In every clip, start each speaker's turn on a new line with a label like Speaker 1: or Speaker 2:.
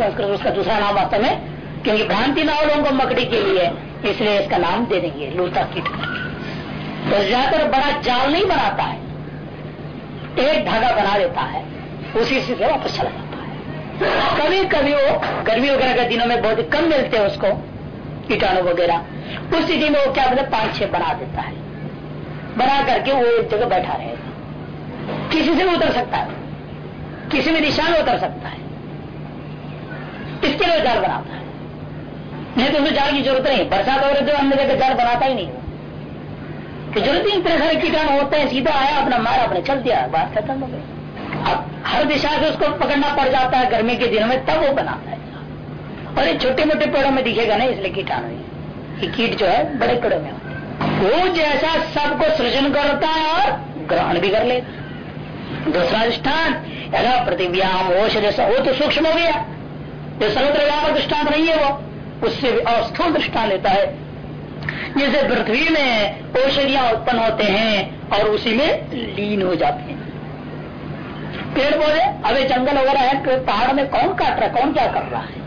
Speaker 1: संस्कृत उसका दूसरा नाम वास्तव में क्योंकि भ्रांति ना हो लोगों को मकड़ी के लिए, इसलिए इसका नाम दे देंगे लूता कीट। तो ज़्यादातर बड़ा जाल नहीं बनाता है, एक धागा बना देता है, उसी से वापस चला जाता है। कभी कभी वो गर्मी वगैरह के दिनों में बहुत कम मिलते हैं उसको, कीटाणु वगैरह। उस स्थिति में वो क्या बोलते पाँच छह बना देता है। बना करके वो एक जगह बैठा रहेगा। किसी से भी उतर सकता है, किसी भी दिशा में उतर सकता है। इसके लिए जाल बनाता है? नहीं तो उसे जाल की ज़रूरत नहीं बरसात हो रही तो जगह जाल बनाता ही नहीं। कि ज़रूरत ही इतने सारे कीटाणु होते हैं, सीधा आया, अपना मारा, अपने चल दिया, बात खत्म हो गई। अब हर दिशा से उसको पकड़ना पड़ जाता है गर्मी के दिनों में, तब वो बनाता है। और ये छोटे मोटे पेड़ों में दिखेगा नहीं, इसलिए कीटाणु कीट जो है, बड़े पेड़ों में वो जैसा सबको सृजन करता है और ग्रहण भी कर लेता दूसरा दृष्टान अगर प्रतिव्याम ओष जैसा, वो तो सूक्ष्म हो गया। जो सर्वत्र व्यापक दृष्टांत नहीं है वो, उससे भी अस्थूल दृष्टान लेता है। जैसे पृथ्वी में औषधियाँ उत्पन्न होते हैं और उसी में लीन हो जाते हैं। पेड़ पौधे अभी जंगल वगैरह है तो पहाड़ में कौन काट रहा है, कौन क्या कर रहा है?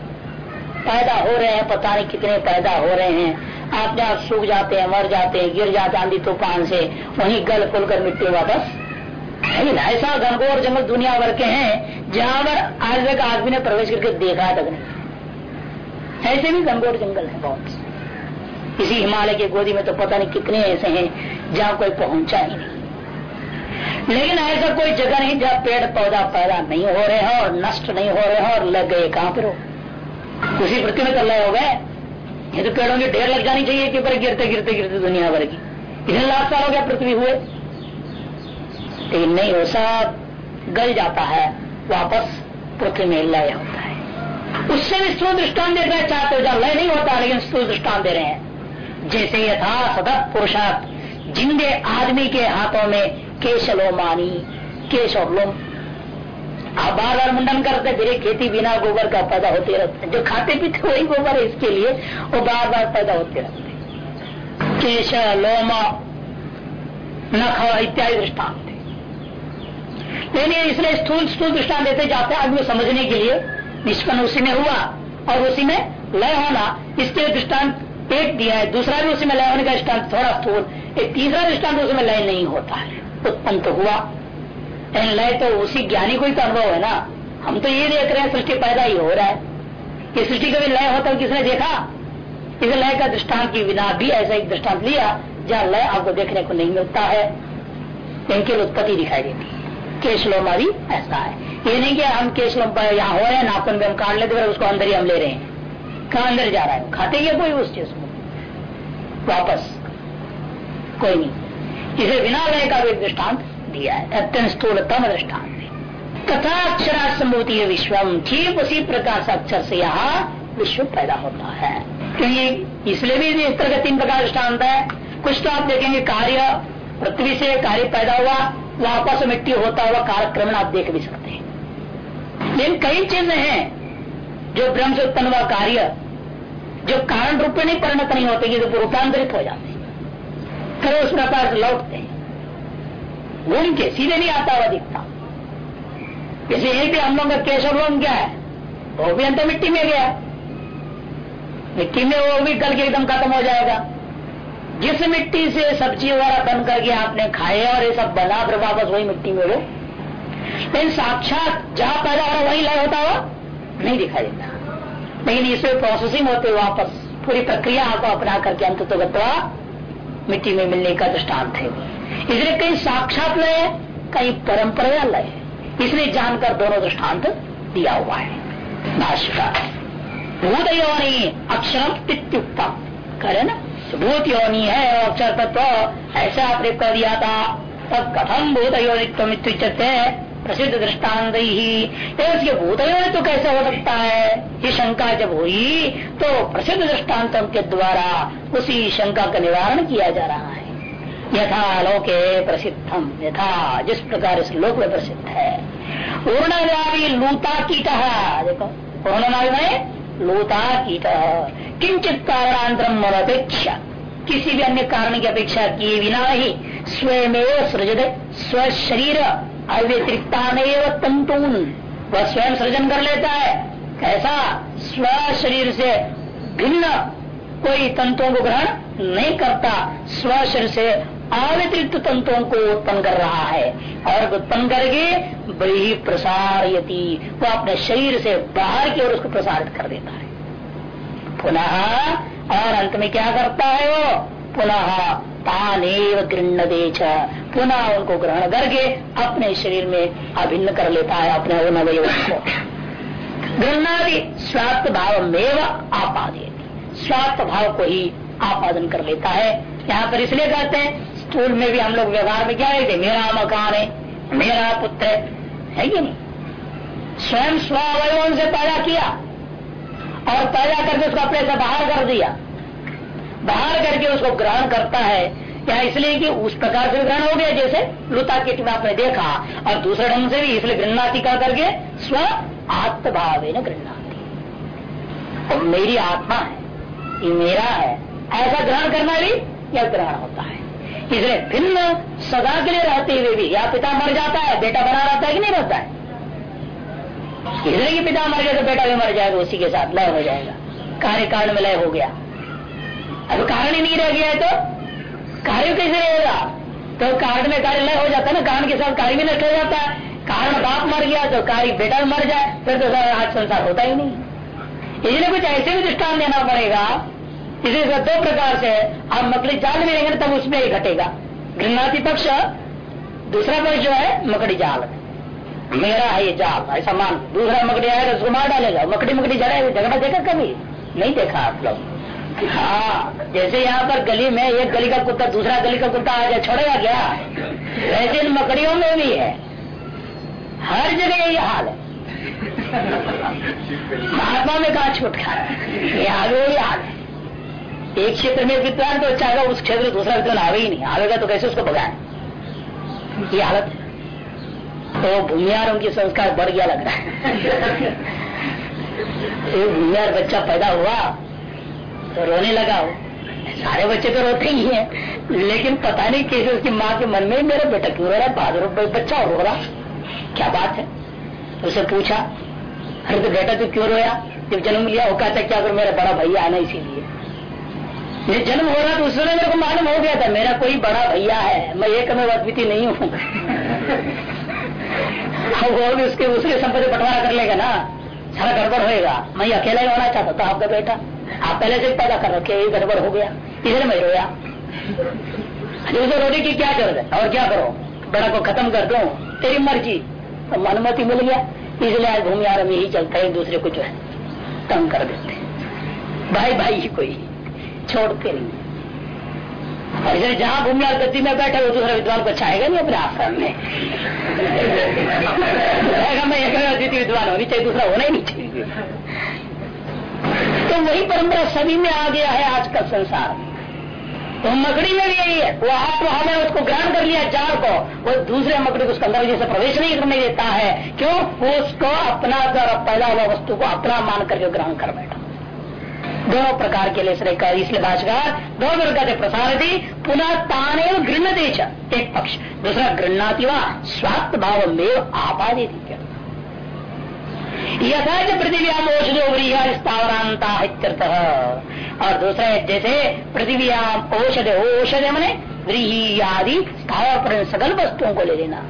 Speaker 1: पैदा हो रहे हैं, पता नहीं कितने पैदा हो रहे हैं। आप जहाँ सूख जाते हैं, मर जाते हैं, गिर जाते आंधी तूफ़ान से, वहीं गल फुल कर मिट्टी वापस लेकिन ऐसा घनघोर जंगल दुनिया भर के हैं, जहाँ पर आज तक आदमी ने प्रवेश करके देखा तक नहीं। ऐसे भी घनघोर जंगल है बहुत। इसी हिमालय के गोदी में तो पता नहीं कितने ऐसे हैं, जहाँ कोई पहुँचा ही नहीं। लेकिन ऐसा कोई जगह नहीं जहाँ पेड़ पौधा पैदा नहीं हो रहे हैं और नष्ट नहीं हो रहे हैं और लग गए, कहाँ पर हो? उसी पृथ्वी में तल्ला हो गए। ये तो पेड़ों की ढेर लग जानी चाहिए कि पर गिरते गिरते गिरते दुनिया भर की। इतने लाख साल हो गया पृथ्वी हुए। लेकिन नहीं वो सब गल जाता है, वापस पृथ्वी में लय होता है। उससे भी स्थूल दृष्टान देना चाहते हो जहाँ लय नहीं होता, लेकिन स्थूल दृष्टान दे रहे हैं। जैसे यथा सदत पुरुषार्थ जिनके आदमी के हाथों में केशलोमानी केश और लोम। आप बार बार मुंडन करते, फिर खेती बिना गोबर का पैदा होते रहते। जो खाते पीते वही गोबर है इसके लिए, वो बार बार पैदा होते रहते। केश लोम, नख इत्यादि दृष्टांत। लेकिन इसलिए स्थूल स्थूल दृष्टान देते जाते आदमी समझने के लिए। निष्पन्न उसी में हुआ और उसी में लय होना, इसके दृष्टांत एक दिया है। दूसरा भी उसी में लय होने का दृष्टांत थोड़ा स्थूल। एक तीसरा दृष्टांत उसमें लय नहीं होता। है उत्पन्न तो हुआ। लय तो उसी ज्ञानी को ही तो अनुभव है ना। हम तो ये देख रहे हैं, सृष्टि पैदा ही हो रहा है। कि सृष्टि का भी लय होता है किसने देखा? इस लय का दृष्टांत के बिना भी ऐसा एक दृष्टांत लिया, जहाँ लय आपको देखने को नहीं मिलता है। इनकी उत्पत्ति दिखाई देती है। केशलोमा भी ऐसा है। ये नहीं कि हम केशलोम यहाँ हो रहे हैं, नाखून में हम काट लेते हैं उसको अंदर ही हम ले रहे हैं। कहा अंदर जा रहा है? खाते ही कोई उस चीज़ को? वापस। कोई नहीं। इसे बिना लय का भी दृष्टांत दिया है। अत्यंत स्थूलतम दृष्टान तथा अक्षरा संभूति है विश्वम ठीक उसी प्रकार से अक्षर से यहाँ विश्व पैदा होता है। क्योंकि इसलिए भी इस तरह का तीन प्रकार दृष्टांत है। कुछ तो आप देखेंगे, कार्य पृथ्वी से कार्य पैदा हुआ। वापस मिट्टी होता हुआ कार्यक्रम आप देख भी सकते हैं। लेकिन कई चीज़ें हैं जो ब्रह्म से उत्पन्न हुआ कार्य, जो कारण रूप में नहीं, परिणत नहीं होते तो रूपांतरित हो जाते फिर उस प्रकार लौटते हैं। घूम के सीधे नहीं आता हुआ दिखता। यही भी हम लोग का केशव लोन क्या है? वो भी अंत मिट्टी में गया। मिट्टी में वो भी कल के एकदम खत्म हो जाएगा। जिस मिट्टी से सब्ज़ी वगैरह बन करके आपने खाए और ये सब बना फिर वापस वही मिट्टी में वो लेकिन साक्षात जहाँ पैदा हो रहा वही लय होता हुआ नहीं दिखाई देता। लेकिन इसमें प्रोसेसिंग होते वापस पूरी प्रक्रिया आपको अपना करके अंत तो मिट्टी में मिलने का दृष्टांत है। इसलिए कहीं साक्षात लय है, कहीं परंपरा लय है। इसलिए जानकर दोनों दृष्टांत दिया हुआ है। भाष्यका भूत योनि अक्षरम इत्युक्तम। करे ना। भूत योनि है अक्षर तत्व ऐसे आपने कर दिया था। तब कथम भूत योनित्व प्रसिद्ध दृष्टांत। ही उसके भूत तो कैसे हो सकता है? ये शंका जब हुई तो प्रसिद्ध दृष्टान्तों के द्वारा उसी शंका का निवारण किया जा रहा है। यथा लोके प्रसिद्धम यथा जिस प्रकार इस लोक में प्रसिद्ध है। पूर्णव्यापी लूता कीट देखो में लूता कीट किंचित कारणांतरम अपेक्षा, किसी भी अन्य कारण की अपेक्षा किए बिना ही स्वयं सृजत स्व शरीर अव्यतिरिक्ता तंतुन, वह स्वयं सृजन कर लेता है। कैसा? स्व शरीर से भिन्न कोई तंतुओं को ग्रहण नहीं करता स्व शरीर से अव्यतिरिक्त तंतुओं को उत्पन्न कर रहा है। और उत्पन्न करके बड़ी प्रसार यति वो अपने शरीर से बाहर की ओर उसको प्रसारित कर देता है। पुनः, और अंत में क्या करता है वो? पुनः तानेव गृहण पुनः उनको ग्रहण करके अपने शरीर में अभिन्न कर लेता है अपने अवनवय को। गृहणादि स्वात्थ भाव में आपादे स्वात्थ भाव को ही आपादन कर लेता है। यहाँ पर इसलिए कहते हैं स्कूल में भी हम लोग व्यवहार में क्या कहते मेरा मकान है, मेरा पुत्र है। कि नहीं? स्वयं स्वावयों से पैदा किया। और पैदा करके उसको अपने से बाहर कर दिया। बाहर करके उसको ग्रहण करता है। या इसलिए कि उस प्रकार से ग्रहण हो गया, जैसे लुता किट में आपने देखा, और दूसरे ढंग से भी इसलिए गृहणाती का करके स्व आत्मभाव न गृहणाती। और मेरी आत्मा है, ये मेरा है, ऐसा ग्रहण करना भी यह ग्रहण होता है। इसलिए भिन्न सदा के लिए रहते हुए भी, या पिता मर जाता है, बेटा बना रहता है कि नहीं रहता है? इसलिए कि पिता मर गया तो बेटा भी मर जाएगा, उसी के साथ लय हो जाएगा। कार्य कारण में लय हो गया। अब कारण ही नहीं रह गया है तो कार्य कैसे रहेगा तो कारण में कार्य लय हो जाता है ना, कारण के साथ कार्य भी नष्ट हो जाता है। कारण बाप मर गया तो कार्य बेटा मर जाए, फिर तो सारा आज संसार होता ही नहीं। इसलिए कुछ ऐसे भी दृष्टान देना पड़ेगा। इसे दो प्रकार से, आप मकड़ी जाल में रहेंगे तब उसमें ही घटेगा। गृहणाती पक्ष, दूसरा पक्ष जो है, मकड़ी जाल मेरा है ये जाप ऐसा मान, दूसरा मकड़ी आएगा उसको मार डालेगा। मकड़ी मकड़ी जड़ा झगड़ा देखा कभी? नहीं देखा आप लोग। हाँ जैसे यहाँ पर गली में एक गली का कुत्ता, दूसरा गली का कुत्ता आ जाए छोड़ेगा क्या? वैसे इन मकड़ियों में भी है। हर जगह यही हाल है। महात्मा में कहा छूट है ये आगे वही हाल है। एक क्षेत्र में विद्वान तो चाहेगा उस क्षेत्र में दूसरा विद्वान आवे ही नहीं। आवेगा तो कैसे उसको भगाए? ये हालत तो भूमियारों की संस्कार बढ़ गया लग रहा है। एक भूमियार बच्चा पैदा हुआ तो रोने लगा हो सारे बच्चे तो रोते ही हैं, लेकिन पता नहीं कैसे उसकी माँ के मन में, मेरा बेटा क्यों रो रहा है बहादुर बच्चा रो रहा। क्या बात है? उसे पूछा, अरे तो बेटा तू क्यों रोया? जब जन्म लिया, वो कहता क्या करो मेरा बड़ा भैया आना इसीलिए। ये जन्म हो रहा तो उस समय मेरे को मालूम हो गया था, मेरा कोई बड़ा भैया है, मैं एक में नहीं हूँ। वो भी उसके उसके संपत्ति बंटवारा कर लेगा ना। सारा गड़बड़ होएगा। मैं अकेला ही होना चाहता था, आपका बेटा। आप पहले से पैदा कर रखे ये गड़बड़ हो गया। इसलिए मैं रोया। उसे रोने की क्या ज़रूरत है? और क्या करो? बड़ा को खत्म कर दो? तेरी मर्ज़ी। तो अनुमति मिल गया। इसलिए आज भूमि आरम यही चलता है, दूसरे को जो है, तंग कर देते भाई भाई ही कोई, छोड़ते नहीं। और इसलिए जहाँ भूमि गति में बैठे वो दूसरा विद्वान को चाहेगा नहीं अपने आश्रम में? अतिथि विद्वान होनी चाहिए दूसरा होना ही नहीं चाहिए। तो वही परंपरा सभी में आ गया है आज का संसार। तो मकड़ी में भी यही है वो आप हमें उसको ग्रहण कर लिया जाल को, वो दूसरे मकड़ी को उसके अंदर जैसे प्रवेश नहीं करने देता है। क्यों? वो उसको अपना पैदा हुआ वस्तु को अपना मान करके ग्रहण कर बैठा। दोनों प्रकार के लिए इसलिए भाषाकार दो प्रकार प्रसार थी पुनः ताने गृह देश एक पक्ष। दूसरा गृहणाति व स्वात्थ भाव में आपादी थी यथा पृथ्व्याम औषधो स्थावरांता और दूसरा जैसे पृथ्व्याम औषध औषध मैंने व्रीही आदि स्थावर सकल वस्तुओं को ले लेना।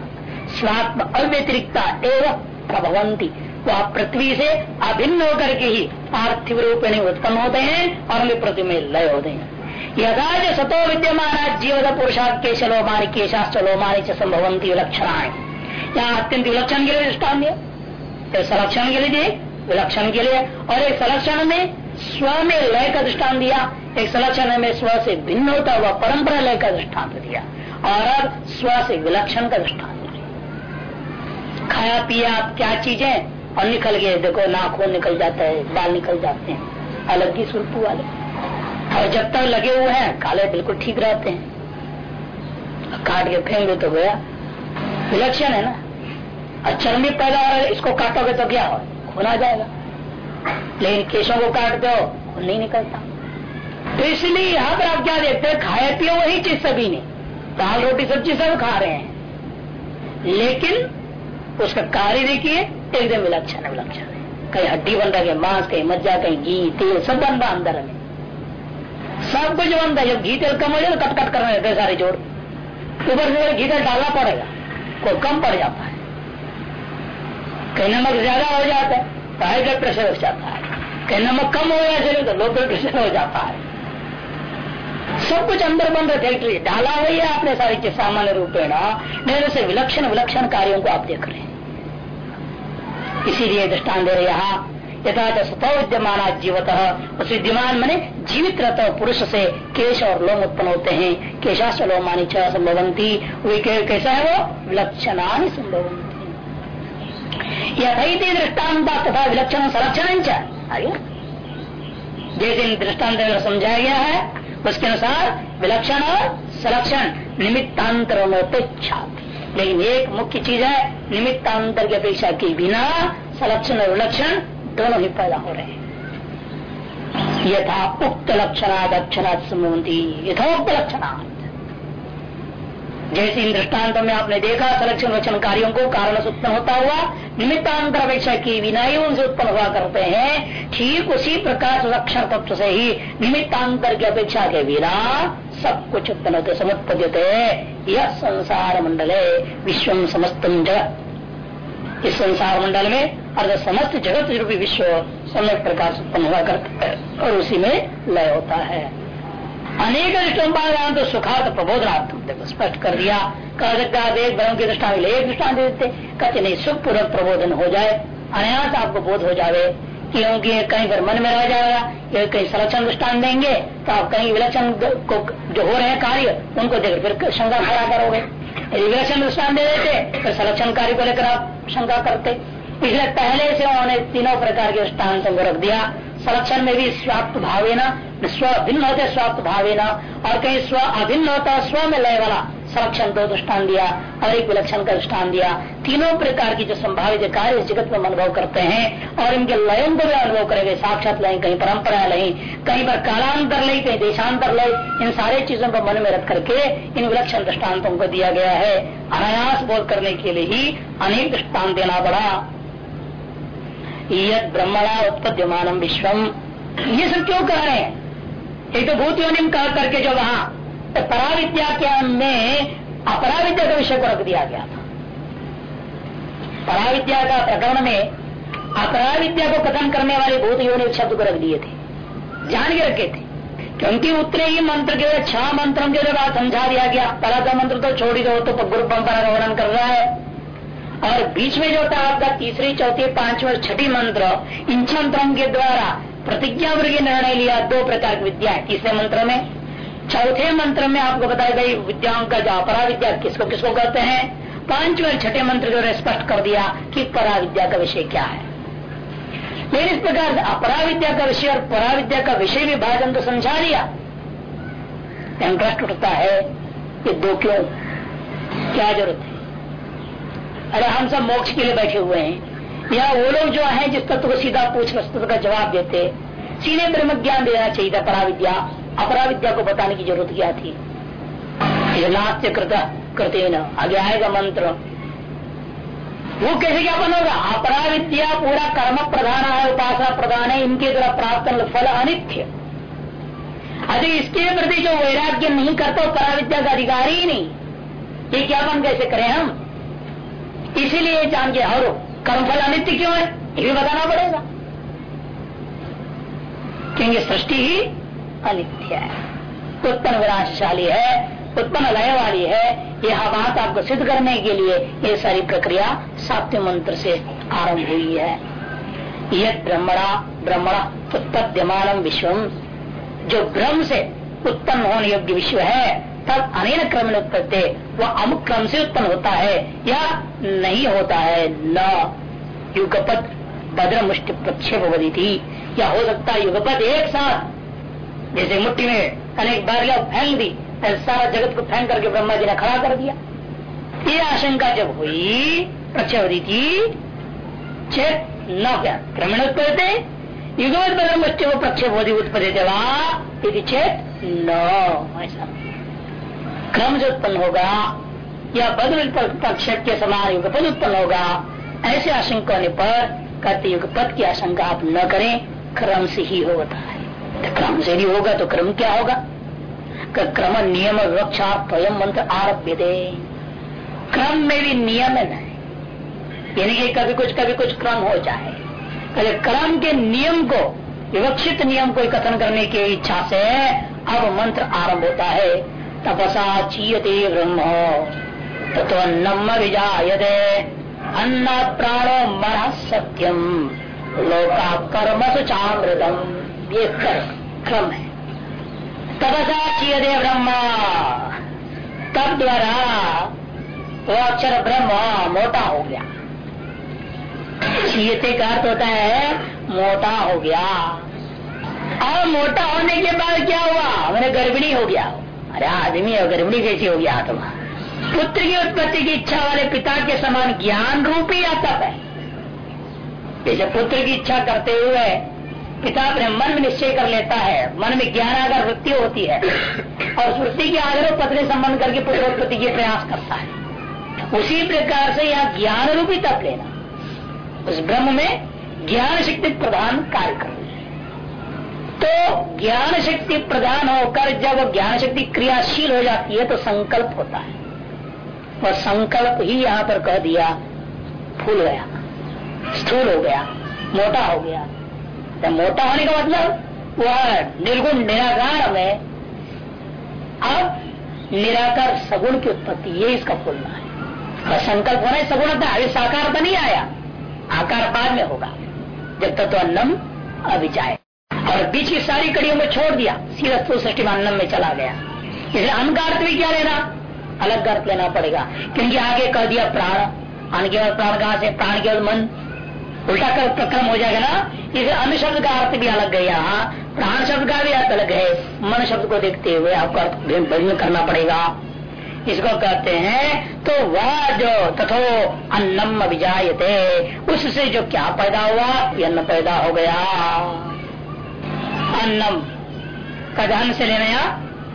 Speaker 1: स्वात्म अव्यतिरिक्ता एवं प्रभवंती वह पृथ्वी से अभिन्न होकर के ही पार्थिव रूप में उत्पन्न होते हैं और हमें पृथ्वी में लय होते हैं। यदा जो सतो विद्यमान जीवत पुरुषार्थ के शलोमानी के शास्त्रोमानी संभवंती विलक्षणाएँ यहाँ अत्यंत विलक्षण के लिए दृष्टान संरक्षण के लिए विलक्षण के लिए। और एक संरक्षण में स्व में लय का दृष्टान दिया, एक संरक्षण में स्व से भिन्न होता हुआ परंपरा लय का दृष्टांत दिया, और अब स्व से विलक्षण का दृष्टांत दिया। खाया, पिया, क्या चीज़ें और निकल गए, देखो नाखून निकल जाता है, बाल निकल जाते हैं। अलग ही सुरपू वाले। और जब तक लगे हुए हैं, काले बिल्कुल ठीक रहते हैं। काट के फेंक दो तो गया। विलक्षण है ना? अच्छा भी पैदा हो रहा है, इसको काटोगे तो क्या हो? खून आ जाएगा। लेकिन केशों को काट दो, खून नहीं निकलता। तो इसलिए यहाँ पर आप क्या देखते हैं, खाए पिए वही चीज़ सभी ने। दाल रोटी सब्ज़ी सब खा रहे हैं। लेकिन उसका कार्य देखिए एकदम विलक्षण विलक्षण है कहीं हड्डी बन रहा है मांस, कहीं मज्जा, कहीं घी, तेल, सब बन रहा अंदर में। सब कुछ बन रहा जब घी तेल कम हो जाए तो कट कट लगते सारे जोड़। ऊपर से घी तेल डालना पड़ेगा कोई कम पड़ जाता है। कहीं नमक ज़्यादा हो जाता है तो हाई ब्लड प्रेशर हो जाता है। कहीं नमक कम हो जाए तो लो ब्लड प्रेशर हो जाता है। सब कुछ अंदर बन रहे फैक्ट्री डाला हुई है आपने सारी चीज़ सामान्य रूपेण नहीं से विलक्षण विलक्षण कार्यों को आप देख रहे हैं। इसीलिए दृष्टान दे रहे यहाँ। यथा स्वतः विद्यमान जीवत उस विद्यमान मैंने जीवित रहता पुरुष से केश और लोम उत्पन्न होते हैं। केशाश लोमानी संभवंती कैसा है वो? विलक्षणानी संभवंती यथी दृष्टांत तथा विलक्षण संरक्षण जैसे दृष्टांत समझाया गया है, उसके अनुसार विलक्षण और संरक्षण निमित्तांतर लेकिन एक मुख्य चीज़ है, निमित्तांतर की अपेक्षा के बिना सलक्षण और विलक्षण दोनों ही पैदा हो रहे हैं। यथा उक्त लक्षणा अक्षरात संबंधी, यथोक्त लक्षणाद जैसे इन दृष्टान्तों में आपने देखा, संरक्षण वचन कार्यों को कारण से उत्पन्न होता हुआ, निमित्तांतर अपेक्षा की बिना ही उनसे उत्पन्न हुआ करते हैं। ठीक उसी प्रकार संरक्षण तत्व से ही निमित्तांतर की अपेक्षा के बिना सब कुछ उत्पन्न होते समुत्पद्यते यह संसार मंडल है, विश्व समस्तम जगत। इस संसार मंडल में अर्थात समस्त जगत रूपी विश्व समय प्रकार से उत्पन्न हुआ करता है और उसी में लय होता है। अनेक दृष्टान तो सुखार्थ प्रबोधनात्मक देखो स्पष्ट कर दिया। कह सकता है एक ब्रह्म की दृष्टा एक दृष्टान दे देते। कहते नहीं सुख पूर्वक प्रबोधन हो जाए, अनायास आपको बोध हो जावे क्योंकि कहीं पर मन में रह जाएगा, या कहीं संरक्षण दृष्टान देंगे तो आप कहीं विलक्षण को जो हो रहे कार्य, उनको देख फिर शंका खड़ा करोगे। यदि विलक्षण दृष्टान दे देते तो संरक्षण कार्य को लेकर आप शंका करते। इसलिए पहले से उन्होंने तीनों प्रकार के दृष्टान को रख दिया। संरक्षण में भी स्वाप्त भावे न स्व भिन्न होते स्वाप्त भावे न और कहीं स्व अभिन्न होता, स्व में लय वाला संरक्षण दो दृष्टान दिया, और एक विलक्षण का दृष्टान दिया। तीनों प्रकार की जो संभावित कार्य जगत में अनुभव करते हैं, और इनके लयों को भी अनुभव करेंगे। साक्षात लय, कहीं परंपरा लय कहीं पर कालांतर लय कहीं देशांतर लय, इन सारे चीज़ों को मन में रख करके इन विलक्षण दृष्टान्तों को दिया गया है। अनायास बोध करने के लिए ही अनेक दृष्टान देना पड़ा। यद ब्रह्मणा उत्पद्यमान विश्वम। ये सब क्यों कह रहे हैं? एक तो भूत योनिम कह करके जो वहाँ तो पराविद्या के में अपराविद्या का विषय को रख दिया गया था। पराविद्या का प्रकरण में अपराविद्या को कथन करने वाले भूत योनि शब्द को रख दिए थे। जान के रखे थे। क्योंकि उतने ही मंत्र के छह मंत्रों के बाद समझा दिया गया पहला मंत्र तो छोड़ ही दो तो गुरु परंपरा का वर्णन कर रहा है। और बीच में जो था आपका तीसरी, चौथी, पांचवी और छठी मंत्र, इन मंत्रों के द्वारा प्रतिज्ञा वर्ग निर्णय लिया दो प्रकार की विद्या है। तीसरे मंत्र में, चौथे मंत्र में आपको बताया गई विद्याओं का जो अपरा विद्या किसको किसको कहते हैं? पाँचवें और छठे मंत्र जो स्पष्ट कर दिया कि परा विद्या का विषय क्या है। लेकिन इस प्रकार अपरा विद्या का विषय और परा विद्या का विषय भी भाजन तो समझा दिया। प्रश्न उठता है कि दो क्यों? क्या ज़रूरत है? अरे हम सब मोक्ष के लिए बैठे हुए हैं, या वो लोग जो है जिस तत्व को सीधा पूछ तत्व का जवाब देते, सीधे ब्रह्म ज्ञान देना चाहिए था पराविद्या। अपराविद्या को बताने की ज़रूरत क्या थी? नाट्य कृत करते न, आगे आएगा मंत्र। वो कैसे क्या बनोगा अपराविद्या पूरा कर्म प्रधान है, उपासना प्रधान है, इनके द्वारा प्राप्त फल अनित्य। अरे इसके प्रति जो वैराग्य नहीं करता पराविद्या का अधिकारी ही नहीं। ये बन कैसे करें हम? इसीलिए जान के और कर्मफल अनित्य क्यों है? ये भी बताना पड़ेगा। क्योंकि सृष्टि ही अनित्य है। उत्पन्न विनाशशाली है उत्पन्न लय वाली है। यह बात आपको सिद्ध करने के लिए ये सारी प्रक्रिया सात्य मंत्र से आरंभ हुई है। यह ब्रह्मणा ब्रह्मणा उत्पद्यमान विश्व। जो ब्रह्म से उत्पन्न होने योग्य विश्व है तब अनेक क्रम उत्पत्ति वह अमुक क्रम से उत्पन्न होता है, या नहीं होता है, न। युगपत भद्र मुष्टि प्रक्षेप बदी थी या हो सकता है युगपत एक साथ। जैसे मुट्ठी में अनेक बार फेंक दी सारा जगत को फेंक करके ब्रह्मा जी ने खड़ा कर दिया। ये आशंका जब हुई प्रक्षेपदी थी चेत न क्या क्रमण उत्पत्ति युगवत बद्र मुष्टि को प्रक्षेप उत्पत्ति यदि चेत न। ऐसा। क्रम जो उत्पन्न होगा, या बद्र प्रक्षेप के समान युग पद उत्पन्न होगा, ऐसे आशंका होने पर कहते युग पद की आशंका आप न करें, क्रम से ही होता है। तो क्रम से नहीं होगा तो क्रम क्या होगा? क्रम नियम रक्षा स्वयं मंत्र आरभ्य दे क्रम में भी नियम है। यानी कि कभी कुछ कभी कुछ क्रम हो जाए। अरे क्रम के नियम को, विवक्षित नियम को कथन करने की इच्छा से अब मंत्र आरंभ होता है तपसा चीयते ब्रह्म। नम विजायते। अन्न प्राणो मन सत्यम। लोका कर्म सुचामृतम ये क्रम है। तपसा चीयते ब्रह्म। तब द्वारा वो अक्षर ब्रह्म मोटा हो गया। चीयते का अर्थ होता है मोटा हो गया। और मोटा होने के बाद क्या हुआ? मैंने गर्भिणी हो गया। अरे आदमी और गर्भिणी कैसी होगी आत्मा। पुत्र की उत्पत्ति की इच्छा वाले पिता के समान ज्ञान रूपी आता है? जैसे पुत्र की इच्छा करते हुए पिता अपने मन में निश्चय कर लेता है, मन में ज्ञान आगर वृत्ति होती है, और वृत्ति के आधार पत्नी संबंध करके पुत्र उत्पत्ति के प्रयास करता है। उसी प्रकार से यहाँ ज्ञान रूपी तप लेना। उस ब्रह्म में ज्ञान शक्ति प्रधान कार्य कर तो ज्ञान शक्ति प्रधान होकर जब ज्ञान शक्ति क्रियाशील हो जाती है तो संकल्प होता है। और संकल्प ही यहाँ पर कह दिया, फूल गया, स्थूल हो गया, मोटा हो गया। तो मोटा होने का मतलब वह निर्गुण निराकार में अब निराकार सगुण की उत्पत्ति, ये इसका फूलना है। और संकल्प होना है सगुणता अभी साकार तो नहीं आया। आकार बाद में होगा, जब तक तो अन्नम अभिचाय और बीच की सारी कड़ियों में छोड़ दिया, सीधा तो सृष्टि में चला गया। इसलिए अन्न का अर्थ भी क्या लेना अलग अर्थ लेना पड़ेगा। क्योंकि आगे कह दिया प्राण। अन्न केवल प्राण कहा से? प्राण केवल मन। उल्टा कर प्रक्रम हो जाएगा ना? इसे अन्य शब्द का अर्थ भी अलग यहाँ। प्राण शब्द का भी अर्थ अलग है। मन शब्द को देखते हुए आपको अर्थ भिन्न करना पड़ेगा। इसको कहते हैं तो वह जो तथो अन्नम विजायते उससे जो क्या पैदा हुआ? अन्न पैदा हो गया। अन्नम कदन से लेना या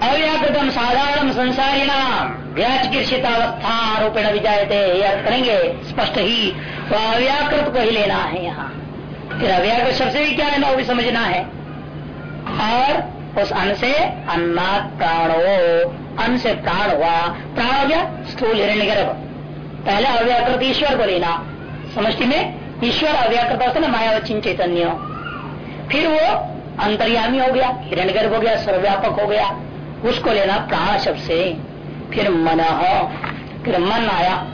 Speaker 1: अव्याकृतम साधारण संसारी नाम व्याचकृषितावस्था आरोपेण विजायते यह करेंगे स्पष्ट ही वह अव्याकृत को ही लेना है यहाँ फिर अव्याकृत शब्द से भी क्या लेना वो भी समझना है और उस अन्न से अन्नात प्राणो अन्न से प्राण हुआ प्राण हो गया स्थूल हिरण्य गर्भ पहले अव्याकृत ईश्वर को लेना समष्टि में ईश्वर अव्याकृत ना मायावचिन चैतन्य फिर वो अंतर्यामी हो गया हिरण्य गर्भ हो गया, सर्वव्यापक हो गया। उसको लेना प्राण शब्द से फिर मन फिर मन आया।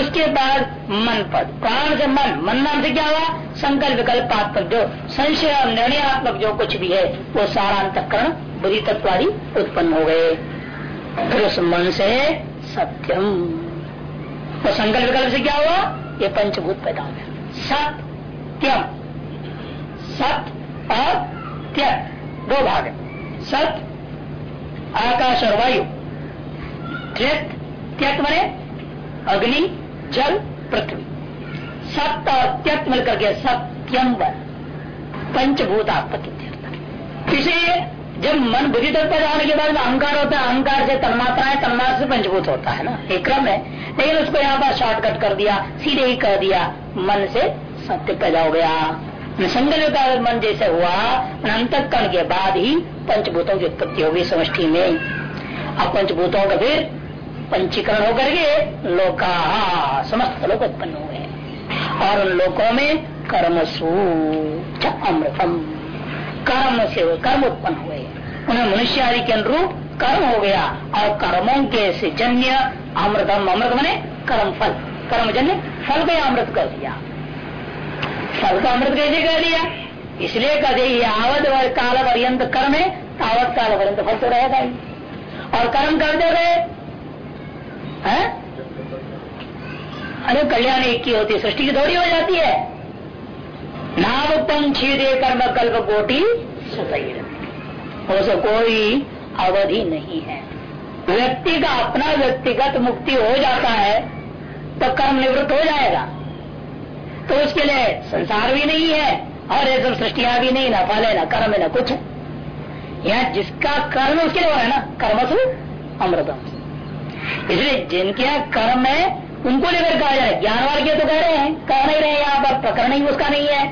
Speaker 1: उसके बाद मन पद। प्राण से मन। मन नाम से क्या हुआ? संकल्प विकल्पात्मक जो संशय निर्णयात्मक जो कुछ भी है, वो सारा अंतकरण बुद्धि तत्वादी उत्पन्न हो गए। फिर उस मन से सत्यम। तो संकल्प विकल्प से क्या हुआ? ये पंचभूत पैदा हो गया। सत्यम। सत्य। और त्यक दो भाग है। सत्य आकाश और वायु। त्यक त्यक मने अग्नि, जल, पृथ्वी। सत्य और त्यक्त मिलकर के सत्यम पंचभूतात्मक इसे जब मन बुद्धि तक पर जाने के बाद अहंकार होता है, अहंकार से तन्मात्रा है, तन्मात्रा से पंचभूत होता है ना? एक क्रम है। लेकिन उसको यहाँ पर शॉर्टकट कर दिया, सीधे ही कह दिया, मन से सत्य पैदा हो गया। संगल मन जैसे हुआ अंतकरण के बाद ही पंचभूतों की उत्पत्ति होगी समष्टि में। अब पंचभूतों का फिर पंचीकरण होकर के लोका, समस्त लोग उत्पन्न हुए और उन लोकों में कर्मसु अमृतम। कर्म से कर्म उत्पन्न हुए। उन्हें मनुष्य आदि के अनुरूप कर्म हो गया। और कर्मों के से जन्य अमृतम, अमृत बने कर्म फल। कर्म जन्य फल को अमृत कर दिया। फल को अमृत कैसे कह दिया? इसलिए कहते यावत काल पर्यंत कर्म है, तावत काल पर्यंत फल तो रहेगा ही। और कर्म कर दे गए अरे कल्याण एक की होती है, सृष्टि की थोड़ी हो जाती है। नाम छीदे कर्म कल्प कोटि सतही कोई अवधि नहीं है। व्यक्ति का अपना व्यक्तिगत मुक्ति हो जाता है तो कर्म निवृत्त हो जाएगा। तो उसके लिए संसार भी नहीं है, और ये सब सृष्टिया भी नहीं, ना फल है, ना कर्म है, ना कुछ यह जिसका कर्म उसके लिए हो ना कर्म से अमृतम। इसलिए जिनके यहाँ कर्म है, उनको लेकर कहा जाए ज्ञान वाले तो कह रहे हैं, कह नहीं रहे यहाँ पर, प्रकरण ही उसका नहीं है।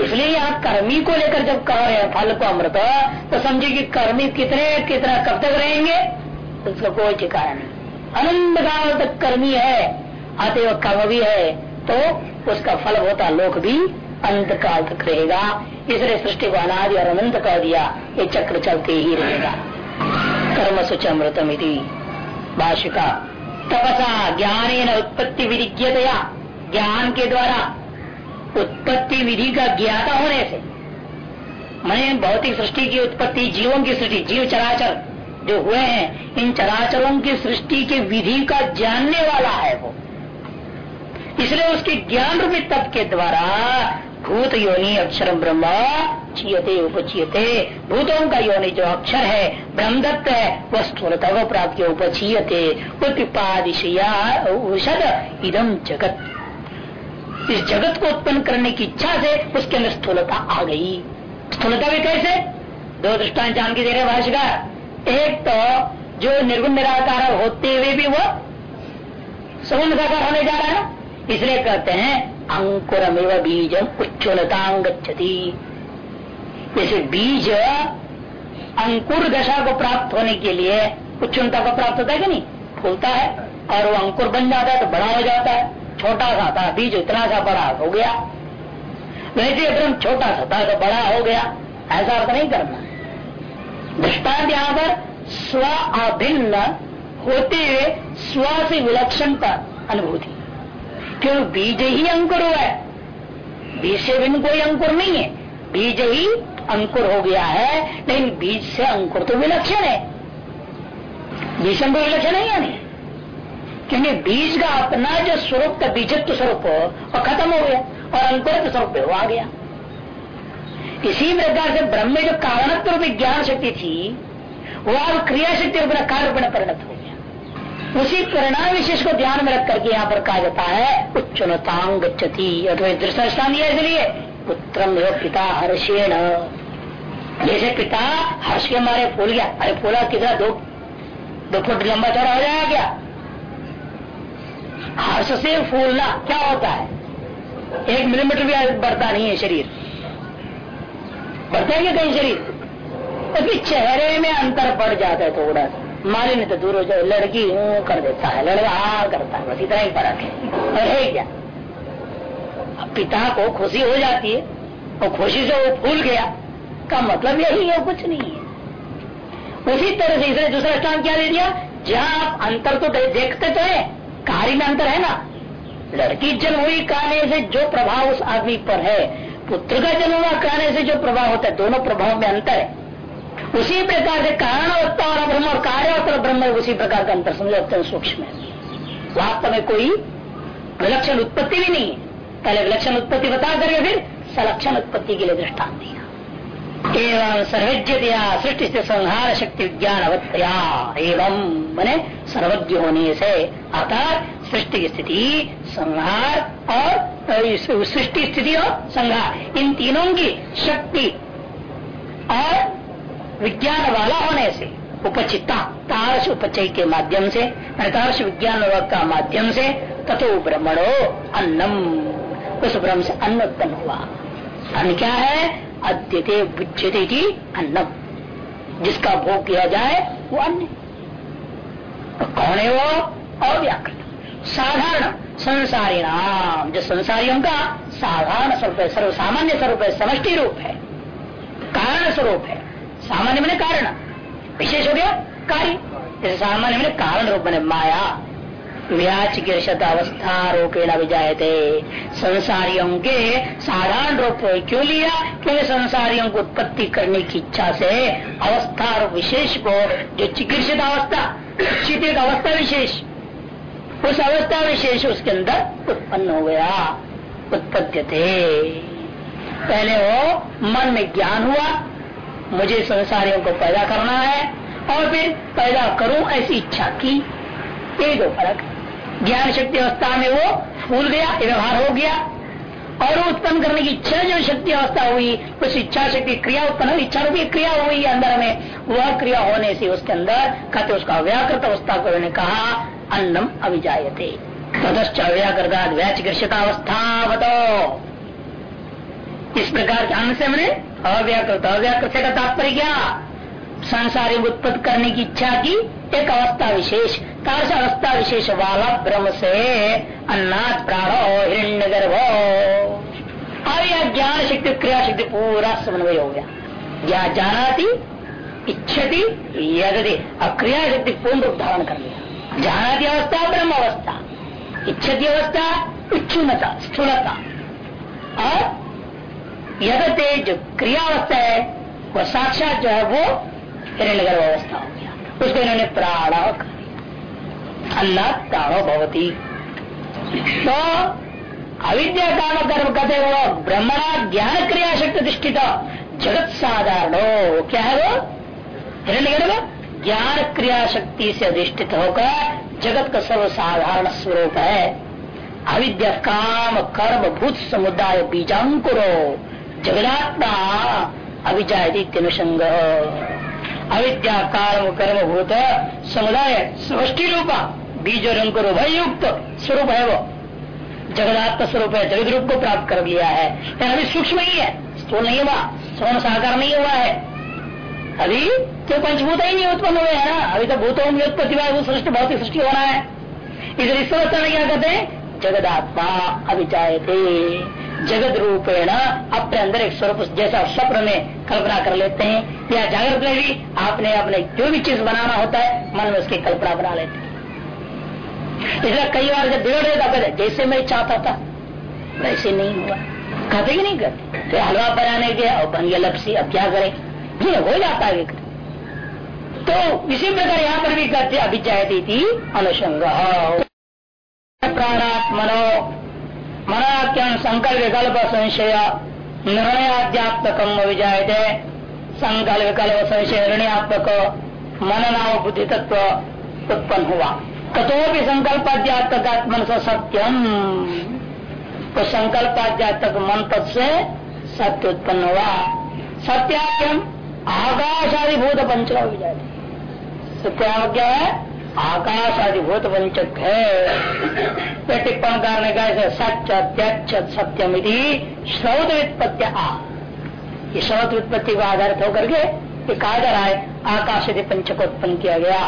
Speaker 1: इसलिए यहाँ कर्मी को लेकर जब कह रहे हैं फल को अमृत तो समझे कि कर्मी कितने, कितना कब तक रहेंगे उसका कोई ठिकाना नहीं। अनंत काल तक कर्मी है, अतएव कर्म भी है। तो उसका फल होता लोक भी अंत काल तक रहेगा। इसलिए सृष्टि को अनादि और अनंत कर दिया, ये चक्र चलते ही रहेगा। कर्म सुच अमृतम भाषिका तपसा ज्ञान उत्पत्ति विधिज्ञतया। ज्ञान के द्वारा उत्पत्ति विधि का ज्ञाता होने से, मैंने भौतिक सृष्टि की उत्पत्ति, जीवों की सृष्टि, जीव चराचर जो हुए हैं, इन चराचरों की सृष्टि के विधि का जानने वाला है वो। इसलिए उसके ज्ञान रूपी तप के द्वारा भूत योनि अक्षर ब्रह्म चीयते, उपचीयते। भूतों का योनि जो अक्षर है ब्रह्म ब्रह्मदत्त है, वह स्थूलता को प्राप्त उपचीयते औषध इदम जगत। इस जगत को उत्पन्न करने की इच्छा से उसके अंदर स्थूलता आ गई। स्थूलता भी कैसे? दो दृष्टान जान के दे रहे भाषिका एक तो जो निर्गुण निराकार होते हुए भी वो सगुण निराकार होने जा रहा है इसलिए कहते हैं, अंकुरमेव बीजम उच्चुलतांग जैसे बीज अंकुर दशा को प्राप्त होने के लिए उच्चता को प्राप्त होता है कि नहीं? फूलता है, और वो अंकुर बन जाता है तो बड़ा हो जाता है। छोटा सा था, बीज इतना सा बड़ा हो गया। वैसे एकदम छोटा सा था तो बड़ा हो गया। ऐसा अर्थ नहीं करना। दृष्टांत यहाँ पर स्व अभिन्न होते हुए स्व से विलक्षण का अनुभूति। क्यों? बीज ही अंकुर हुआ है। बीज से भिन्न कोई अंकुर नहीं है। बीज ही अंकुर हो गया है, लेकिन बीज से अंकुर तो विलक्षण है। बीज अंकुर विलक्षण है या नहीं? क्योंकि बीज का अपना जो स्वरूप का बीजत्व स्वरूप, वो खत्म हो गया और अंकुरित स्वरूप आ गया। इसी प्रकार से ब्रह्म जो कारणत्व रूप ज्ञान शक्ति थी, वो अब क्रिया शक्ति रूप कार्य रूप परिणत हो। उसी परिणाम विशेष को ध्यान में रख करके यहाँ पर कहा जाता है उच्चनतांग गति दृष्टान दिया इसलिए पुत्रम पिता हर्षेण। जैसे पिता हर्ष के मारे फूल गया, अरे फूला कितना दो दो फुट लंबा चौड़ा हो जाएगा क्या? हर्ष से फूलना क्या होता है? एक मिलीमीटर भी बढ़ता नहीं है शरीर। बढ़ता है क्या कहीं शरीर। क्योंकि चेहरे में अंतर पड़ जाता है थोड़ा सा। नहीं तो दूर हो जाए लड़की कर देता है, लड़का हा करता है, बस इतना ही फ़र्क है। और है क्या? अब पिता को खुशी हो जाती है, और खुशी से वो फूल गया, का मतलब यही है, कुछ नहीं है। उसी तरह से इसने दूसरा स्थान क्या दे दिया? जहाँ आप अंतर तो देखते तो है, कार्य में अंतर है ना? लड़की जन्म हुई कहने से जो प्रभाव उस आदमी पर है, पुत्र का जन्म हुआ कहने से जो प्रभाव होता है, दोनों प्रभाव में अंतर है। उसी प्रकार से कारण और ब्रह्म और कार्य और ब्रह्म उसी प्रकार का अंतर समझो, अत्यंत सूक्ष्म है। वास्तव में कोई विलक्षण उत्पत्ति भी नहीं है। पहले विलक्षण उत्पत्ति बता करके फिर सलक्षण उत्पत्ति के लिए दृष्टान दिया। एवं सर्वज्ञतया सृष्टि से संहार शक्ति विज्ञान अवत्या एवं मैंने सर्वज्ञ होने से अर्थात सृष्टि की स्थिति, संहार और सृष्टि स्थिति और संहार, इन तीनों की शक्ति और विज्ञान वाला होने से उपचिता तारस उपचय के माध्यम से तारस विज्ञान का माध्यम से तथो ब्रह्मणो अन्नम। उस ब्रह्म से अन्न उत्पन्न हुआ। अन्न क्या है? अद्यते बुज्यते अन्नम। जिसका भोग किया जाए, वो अन्न तो कौन है वो? अव्याकृत। साधारण, संसारी नाम। जो संसारियों का साधारण स्वरूप है सर्व सामान्य स्वरूप है, समष्टि रूप है, कारण स्वरूप है। सामान्य मैंने कारण। विशेष हो गया कार्य। सामान्य मैंने कारण रूप मैंने माया। व्याचिकीर्षत अवस्था रूपेण विजायते। संसारियों के साधारण रूप क्यों लिया? क्योंकि संसारियों को उत्पत्ति करने की इच्छा से अवस्था और विशेष को, जो चिकित्सित अवस्था चितित अवस्था विशेष। उस अवस्था विशेष उसके अंदर उत्पन्न हो गया। उत्पत्ति थे। पहले वो मन में ज्ञान हुआ मुझे संसारियों को पैदा करना है और फिर पैदा करूँ ऐसी इच्छा की। ये दो फ़र्क ज्ञान शक्ति अवस्था में वो फूल गया, व्यवहार हो गया। और उत्पन्न करने की इच्छा जो शक्ति अवस्था हुई, उस इच्छा शक्ति क्रिया, उत्पन्न हुई इच्छा रूपी क्रिया हुई अंदर में। वह क्रिया होने से उसके अंदर कहते उसका व्याकृत अवस्था को उन्होंने कहा, अन्नम अभिजायते। तदश्च अव्याकृताद व्याचिकृषितावस्था बतो इस प्रकार के अन्न से मैंने अव्याकृत अव्याकृत का तात्पर्य क्या सांसारिक उत्पत्ति करने की इच्छा की एक अवस्था विशेष। कार्य अवस्था विशेष? वाला ब्रह्म से। अन्नाथ प्राणो हिरण्य गर्भ। अब यह ज्ञान शक्ति, क्रिया शक्ति पूरा समन्वय हो गया। या जाना इच्छति यदि अक्रिया शक्ति पूर्ण रूप धारण कर लिया। जानाती अवस्था, ब्रह्म अवस्था। इच्छति अवस्था उच्छुनता स्थूलता। और यदते जो क्रियावस्था है वह साक्षात जो है वो हिरण्य अवस्था हो गया। उसको इन्होंने प्राण अल्लाह प्राणो भवती। तो अविद्या काम कर्म कहते हो ब्रह्मणा ज्ञान क्रिया शक्ति दृष्टि अधिष्ठित जगत साधारण क्या है वो? हिरण्य गर्भ? ज्ञान क्रिया शक्ति से अधिष्ठित होकर जगत का सर्वसाधारण स्वरूप है। अविद्या काम, कर्म, भूत समुदाय, बीजांकुरो। जगदात्मा। अभिजायती तेनुसंग अविद्या कर्म कर्म, भूत, समुदाय, सृष्टि रूपा, बीज और भय युक्त स्वरूप है वो। जगदात्म स्वरूप है, जगद रूप को प्राप्त कर लिया है। अभी सूक्ष्म ही है, स्थूल नहीं हुआ, स्वर्ण साकार नहीं हुआ है। अभी तो पंचभूत ही नहीं उत्पन्न हुए है। ना अभी तो भूतों की उत्पत्ति हुआ सृष्टि भौतिक सृष्टि होना है। इधर इस अवस्था में क्या कहते हैं? जगदात्मा अभिचायते जगत रूपेण अपने अंदर एक स्वरूप, जैसा स्वप्न में कल्पना कर लेते हैं। या जागृत में भी आपने अपने जो भी चीज़ बनाना होता है, मन में उसकी कल्पना बना लेते हैं। इसलिए कई बार जब बिगड़ देता कहते जैसे मैं चाहता था, वैसे नहीं हुआ। कहते ही नहीं करते तो हलवा बनाने के और बन गया लपसी, अब क्या करें? जी हो जाता है तो इसी प्रकार यहाँ पर भी कहते अभिचायती थी अनुषंग। प्राणात्मनो मनाख्यान संकल्प विकल्प संशय निर्णयाध्यात्मक विजायते संकल्प विकल्प संशय निर्णयात्मक मननाव बुद्धि तत्व उत्पन्न हुआ कतोपि से सत्यम। तो संकल्पाध्यात्मक मन तत्व से सत्य उत्पन्न हुआ सत्याख्यम आकाशादिभूत पंच विजय सत्याम क्या है? आकाश आदिभूत पंचक है टिप्पण कारण का सच अत्यक्ष सत्यम श्रौत व्युत्पत्ति आ। ये श्रौत व्युत्पत्ति को आधारित होकर के जा रहा है आकाश यदि पंच को उत्पन्न किया गया।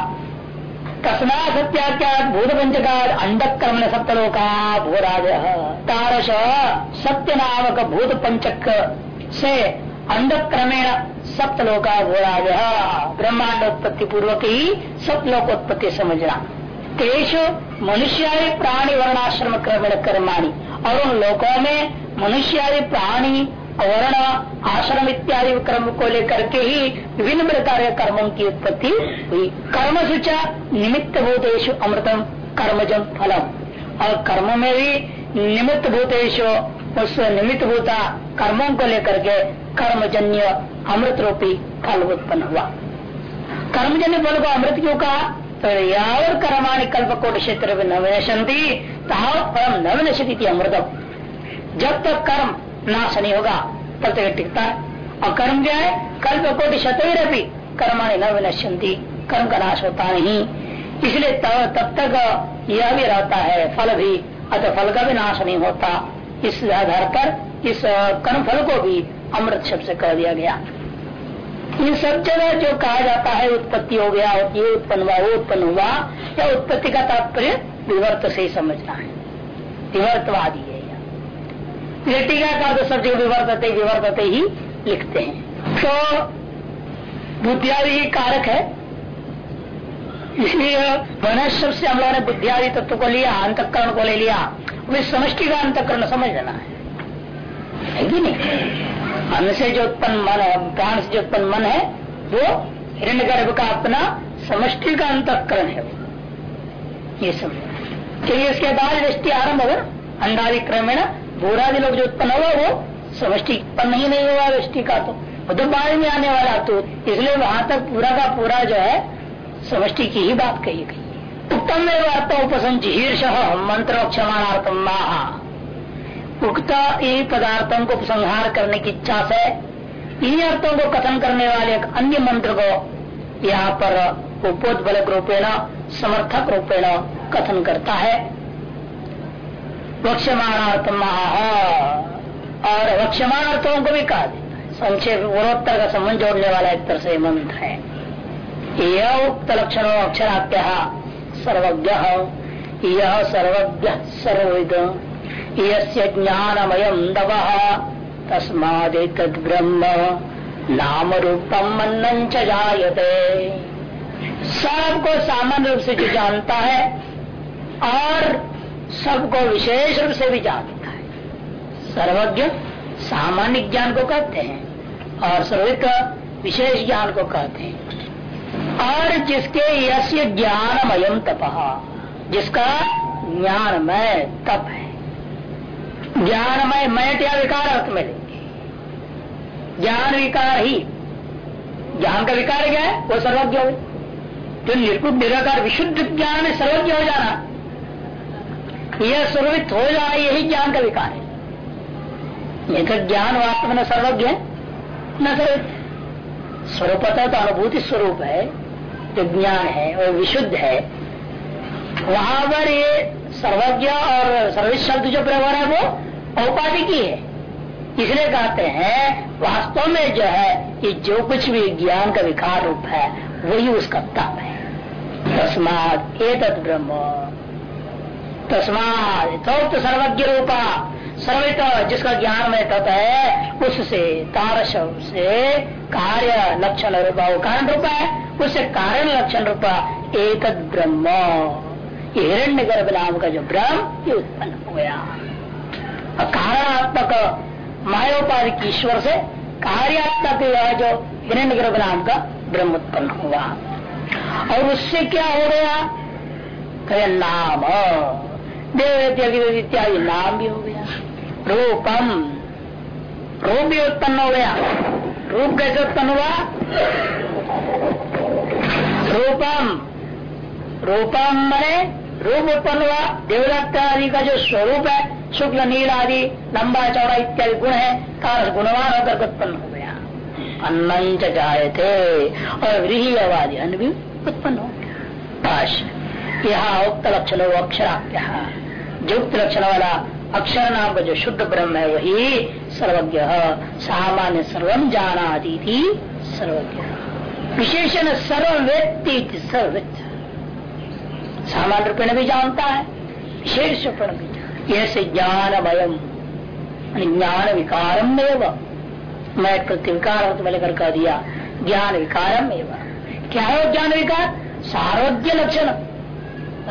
Speaker 1: कसना सत्याख्या भूत पंचका अंडक कर्म सप्तलोका भूराज। तारस सत्य नामक भूत पंचक से अंडक क्रमेण घोराज ब्रह्मांड उत्पत्ति पूर्वक ही सप्तलोकोत्पत्ति समझना। तेज मनुष्यादि प्राणी वर्णाश्रम क्रमण कर्माणी। और उन लोकों में मनुष्यादि प्राणी वर्ण आश्रम इत्यादि क्रम को लेकर के ही विभिन्न प्रकार के कर्मों की उत्पत्ति हुई। कर्म सूचा निमित्त भूतेश अमृतम कर्मजम फलम। और कर्म में भी निमित्त भूतेश उस निमित्त होता कर्मों को लेकर के कर्मजन्य अमृत रूपी फल उत्पन्न हुआ। कर्मजन्य फल को अमृत क्यों कहा? तो यावर कर्माणी कल्प कोट क्षेत्र में नवनशंति फलम नवनशति अमृतम। जब तक कर्म नाश नहीं होगा, तब तक टिकता है। और कर्म क्या है? कल्प कोट शतर भी कर्माणी नवनशंति। कर्म का नाश होता नहीं। इसलिए तब तक यह भी रहता है, फल भी, अतः फल का भी नाश नहीं होता। इस आधार पर, इस कर्म फल को भी अमृत शब्द से कह दिया गया। इन सब जगह जो कहा जाता है, उत्पत्ति हो गया, ये उत्पन्न हुआ, वो उत्पन्न हुआ, या उत्पत्ति का तात्पर्य विवर्त से ही समझना है। विवर्तवादी है यह। टीका का तो सब जगह विवर्तते विवर्तते ही लिखते हैं। तो बुद्धियादि ही कारक है। इसलिए वनश्व से हम लोगों ने बुद्धियादि तत्व को लिया, अंतकरण को ले लिया। वे समष्टि का अंतकरण समझ लेना है। कि नहीं? अन्न से जो उत्पन्न मन है, प्राण से जो उत्पन्न मन है, वो हिरण्य गर्भ का अपना समष्टि का अंतकरण है। ये सब। चलिए इसके बाद दृष्टि आरंभ होगा। अंडादि क्रमेण भूरादि लोग जो उत्पन्न हुआ, वो समष्टि उत्पन्न ही नहीं हुआ दृष्टि का तो। वो तो बाद में आने वाला तो इसलिए वहाँ तक पूरा का पूरा जो है, समष्टि की ही बात कही गई। उत्तम अर्थ उपसंचीर्ष मंत्र क्षमाणार्थम महा उक्त यही पदार्थों को संहार करने की इच्छा से इन्हीं अर्थों को कथन करने वाले एक अन्य मंत्र को यहाँ पर उपोद्बलक रूपेण समर्थक रूपेण कथन करता है। वक्षमाणार्थम और वक्षमान अर्थों को भी कहा संक्षेप पूर्वोत्तर का संबंध जोड़ने वाला एक तरह से मंत्र है। यह उक्त लक्षणों अक्षराप्य सर्वज्ञ। यह सर्वज्ञ सर्वविद। ज्ञानमय दव तस्माद ब्रह्म नाम रूपम मन जायते। सबको सामान्य रूप से जो जानता है, और सबको विशेष रूप से भी जानता है। सर्वज्ञ सामान्य ज्ञान को कहते हैं, और सर्विक विशेष ज्ञान को कहते हैं। और जिसके यश ज्ञानमयम तप, जिसका ज्ञानमय तप है। ज्ञानमय मय क्या विकार अर्थ में लेंगे ज्ञान विकार ही। ज्ञान का विकार क्या है? वो सर्वज्ञ हो। जो निर्गुण, निराकार, विशुद्ध ज्ञान सर्वज्ञ हो जाना। यह सर्वित हो जाए यही ज्ञान का विकार है। तो ज्ञान वास्तव में सर्वज्ञ है, न सर्वित स्वरूपता तो अनुभूति स्वरूप है। जो ज्ञान है वो विशुद्ध है, वहाँ पर ये सर्वज्ञ और सर्वित शब्द जो प्रयोग है वो औपाधिक ही। है इसलिए कहते हैं, वास्तव में जो है कि जो कुछ भी ज्ञान का विकार रूप है, वही उसका तप है। तस्मात एक ब्रह्म। तस्मात सर्वज्ञ रूपा सर्वित जिसका ज्ञान में तत्व है, उससे तारस से कार्य लक्षण रूपा वो कारण रूपा है। उससे कारण लक्षण रूपा एक ब्रह्म। हिरण्य गर्भ नाम का जो ब्रह्म, ये उत्पन्न हो गया। कारणात्मक मायोपाधिक ईश्वर से कार्यात्मक जो हिरण्य गर्भ नाम का ब्रह्म उत्पन्न हुआ। और उससे क्या हो गया? कहे नाम। देव इत्यादि नाम भी हो गया। रूपम। रूप भी उत्पन्न हो गया। रूप कैसे उत्पन्न हुआ? रूपम। रूपम मने रूप उत्पन्न हुआ देवदत्त आदि का जो स्वरूप है, शुक्ल, नील आदि, लंबा, चौड़ा इत्यादि गुण है कार गुणवान होकर उत्पन्न हो गया। अन्न जाए थे और व्रीही आवादी अन्न भी उत्पन्न हो गया। यहाँ उक्त लक्षण अक्षराप्य युक्त लक्षण वाला अक्षर नाम का जो शुद्ध ब्रह्म है, वही सर्वज्ञ। सामान्य सर्वम जाना थी सर्वज्ञ। विशेषण सर्व व्यक्ति सर्वित सामान्य रूपेण भी जानता है, विशेष रूपेण भी ऐसे ज्ञानमयम ज्ञान विकारम एवं। मैं प्रत्युविकार तो मैंने कर कह दिया, ज्ञान विकारम एवं। क्या है ज्ञान विकार? सारोग्य लक्षण।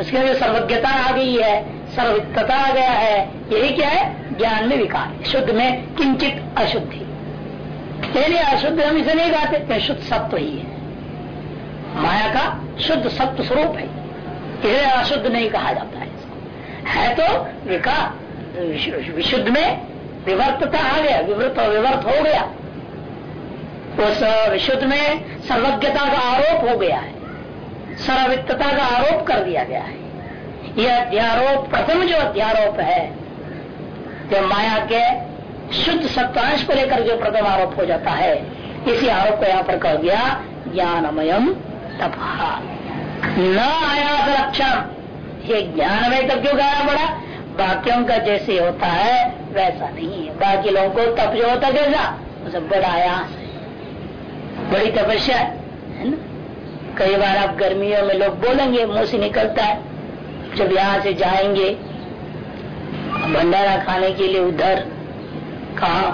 Speaker 1: उसके लिए सर्वज्ञता आ गई है सर्विकता आ गया है, यही क्या है? ज्ञान में विकार। शुद्ध में किंचित अशुद्धि। यानी अशुद्ध हम इसे नहीं गाते शुद्ध सत्व ही है। माया का शुद्ध सत्व स्वरूप है। इसे अशुद्ध नहीं कहा जाता है इसको। है तो विकार विशुद्ध में विवर्तता आ गया, विवृत विवर्त हो गया। उस विशुद्ध में सर्वज्ञता का आरोप हो गया है। सर्वित्तता का आरोप कर दिया गया है। यह अध्यारोप, प्रथम जो अध्यारोप है जो माया के शुद्ध सत्तांश को लेकर जो प्रथम आरोप हो जाता है, इसी आरोप को यहाँ पर कह गया ज्ञानमयम तपहा न आयास लक्षण ये ज्ञानमय तब क्यों गाना पड़ा? बाकियों का जैसे होता है, वैसा नहीं है। बाकी लोगों को तप जो होता कैसा उसे बड़ा आयास है। बड़ी तपस्या है ना? कई बार आप गर्मियों में लोग बोलेंगे, मुँह से निकलता है। जब यहाँ से जाएँगे, भंडारा खाने के लिए उधर कहा,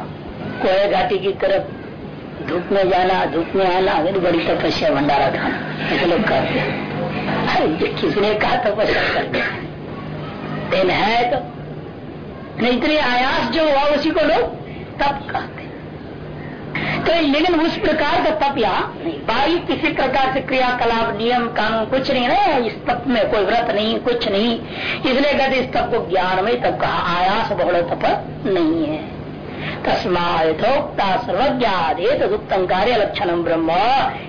Speaker 1: कोय घाटी की तरफ़ धूप में जाना, धूप में आना, अगर बड़ी तपस्या, भंडारा खाना ऐसे लोग कहते हैं। किसने कहा तपस्या करते दिन है तो इतने आयास जो हुआ, उसी को लोग तप कहते तो लेकिन उस प्रकार का तप नहीं। बाई किसी प्रकार से क्रियाकलाप, नियम, कानून, कुछ नहीं है। इस तप में कोई व्रत नहीं, कुछ नहीं। इसलिए कहते इस तप को ज्ञान में तब कहा। आयास बहुल तप नहीं है। तस्माथोक्ता सर्वज्ञादेत उत्तम कार्य लक्षण ब्रह्म।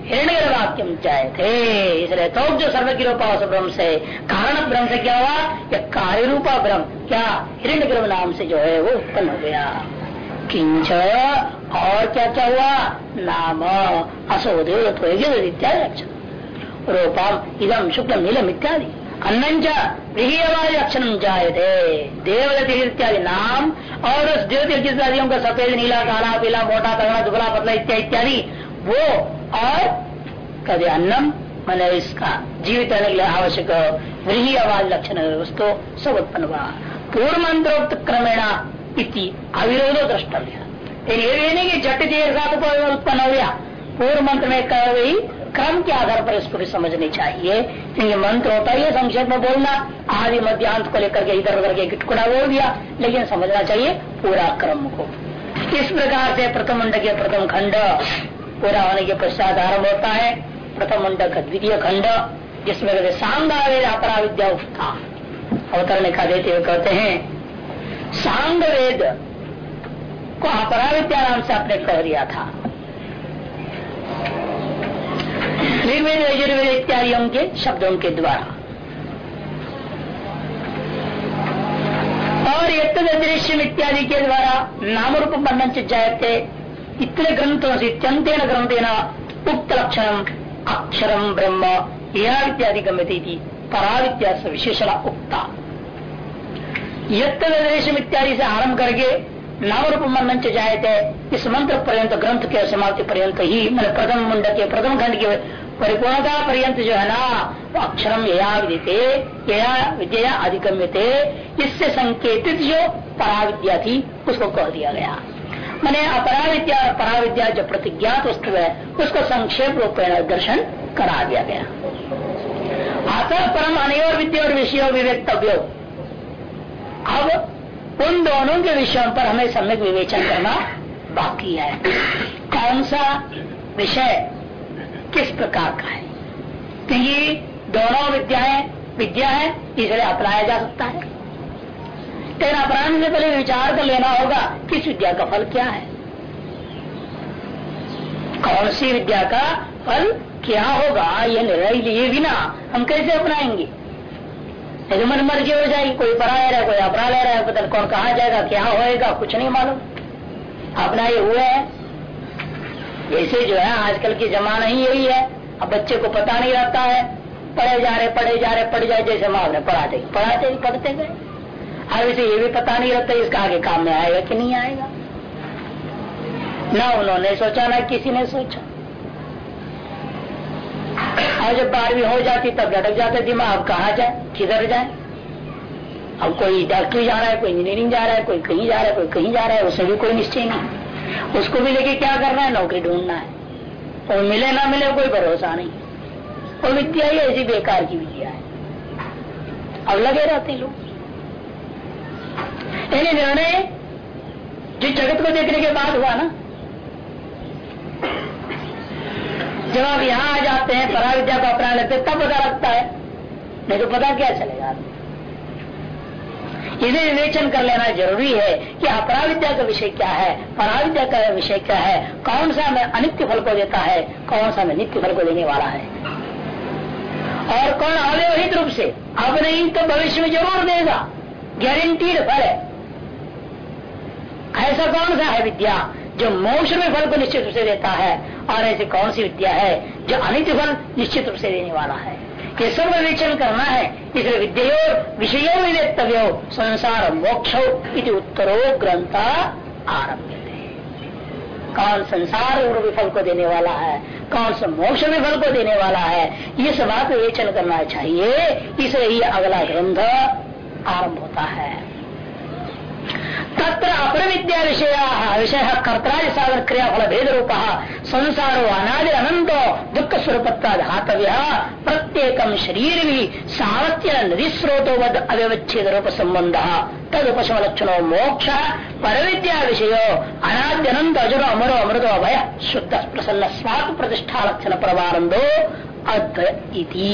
Speaker 1: हिरण्य वाक्यम चाहे थे इसलिए तो जो सर्वज्ञ रूपा ब्रह्म से कारण ब्रह्म से क्या हुआ या कार्य रूपा ब्रह्म। क्या? हिरण्य ब्रह्म नाम से जो है वो उत्पन्न हो गया। किंच और क्या क्या हुआ? नाम असोदेव इत्यादि लक्षण रूपम इदम शुक्ल नीलम इत्यादि। अन्नंच लक्षण जायते। देवदति इत्यादि नाम और उस इत्यादियों का सफ़ेद, नीला, काला, पीला, मोटा तगड़ा दुबला, पतला इत्यादि इत्यादि, वो और कभी अन्नम, मैंने इसका जीवित रहने के लिए आवश्यक वही आवाज़ लक्षण उसको सब उत्पन्न हुआ। पूर्व मंत्रोक्त क्रमेणा इति अविरोधो द्रष्टव्य। ये नहीं कि झट के साथ उत्पन्न हो गया। पूर्व मंत्र में कह गई क्रम के आधार पर इसको भी समझनी चाहिए। क्योंकि मंत्र होता है संक्षेप में बोलना। आदि मध्यांत को लेकर के इधर उधर के गिटकुड़ा बोल दिया, लेकिन समझना चाहिए पूरा क्रम को। इस प्रकार से प्रथम मंड के प्रथम खंड पूरा होने के पश्चात आरंभ होता है। प्रथम मंड का द्वितीय खंड, जिसमें कहते सांगावेद अपरा विद्या उठा अवतरण का देते हुए कहते हैं सांग वेद को अपरा विद्या नाम से आपने कह दिया था। ऋग्वेद, यजुर्वेद इत्यादियों के शब्दों के द्वारा। और यद इत्यादि के द्वारा नाम रूप वर्णन जायते इतने ग्रंथों से, इत्यंतेन ग्रंथेन उक्त लक्षण अक्षरम ब्रह्म यह इत्यादि गम्यती थी पराविद्या विशेषण उक्ता। यद इत्यादि से आरंभ करके नाम रूप मनन जाए थे इस मंत्र पर्यंत, ग्रंथ के समाप्ति पर्यंत ही मैंने प्रथम मुंड के, प्रथम खंड के परिपूर्णता पर्यंत जो है ना, वो यया विद्या अधिगम्य इससे संकेतित जो पराविद्या थी, उसको कह दिया गया। मैंने अपराविद्या और पराविद्या जो प्रतिज्ञात वस्तु है, उसको संक्षेप रूप दर्शन करा दिया गया। अतः परम अनयोर विद्या और विषय विवेक्तव्यो अब उन दोनों के विषयों पर हमें सम्यक विवेचन करना बाकी है। कौन सा विषय किस प्रकार का है? क्योंकि दोनों विद्याएँ विद्या है, इसलिए अपनाया जा सकता है। लेकिन अपराध से पहले विचार कर लेना होगा, किस विद्या का फल क्या है? कौन सी विद्या का फल क्या होगा, ये निर्णय लिए बिना हम कैसे अपनाएँगे? यदि मन मर्ज़ी हो जाएगी, कोई पढ़ा ले रहा है, कोई अपना ले रहा है, पता कौन कहा जाएगा, क्या होएगा, कुछ नहीं मालूम। अपना ये हुआ है जैसे जो है, आजकल की जमाना ही यही है। अब बच्चे को पता नहीं रहता है। पढ़े जा रहे, पढ़े जा रहे, पढ़ जाए जैसे माँ ने पढ़ाते पढ़ाते पढ़ते गए। अब इसे ये भी पता नहीं रहता इसका आगे काम में आएगा कि नहीं आएगा। ना उन्होंने सोचा, ना किसी ने सोचा। और जब बारहवीं हो जाती, तब लटक जाते, दिमाग कहा जाए, किधर जाए? अब कोई डॉक्टरी जा रहा है, कोई इंजीनियरिंग जा रहा है, कोई कहीं जा रहा है, कोई कहीं जा रहा है, उसमें भी कोई निश्चय नहीं। उसको भी लेके क्या करना है? नौकरी ढूंढना है। और मिले ना मिले, कोई भरोसा नहीं। और विद्या ही ऐसी बेकार की विद्या है। अब लगे रहते लोग। निर्णय जो जगत को देखने के बाद हुआ ना, जब आप यहाँ आ जाते हैं परा विद्या को अपना लेते तब पता लगता है, नहीं तो पता क्या चलेगा? इसे विवेचन कर लेना ज़रूरी है कि अपराविद्या का विषय क्या है, पराविद्या का विषय क्या है, कौन सा हमें अनित्य फल को देता है, कौन सा हमें नित्य फल को देने वाला है। और कौन अव्यवहित रूप से, अब नहीं तो भविष्य में ज़रूर देगा। गारंटीड फल है। ऐसा कौन सा है विद्या जो मोक्ष में फल को निश्चित रूप से देता है, और ऐसी कौन सी विद्या है जो अनित्य फल निश्चित रूप से देने वाला है? ये सब विवेचन करना है। इसलिए विद्यो विषयो विवेक्तव्यो, संसार मोक्ष उत्तरो ग्रंथ आरंभ कौन संसार विफल को देने वाला है? कौन सा मोक्ष विफल फल को देने वाला है? ये सब आप विवेचन करना चाहिए। इसलिए ये अगला ग्रंथ आरंभ होता है। तत्र अपर विद्या विषय विषय कर्तराज साधन क्रियाफल भेद रूप संसारो अनादि अनंत दुख स्वरूप धातव्य प्रत्येक शरीर भी सावत्य नदी स्रोतो वद अव्यवच्छेद रूप संबंध तद उपशम मोक्ष पर विद्या विषय अनाद्यनंत अजुर अमरो अमृतो अभय, शुद्ध प्रसन्न स्वात्म प्रतिष्ठा लक्षण परमानंदो अद्वैती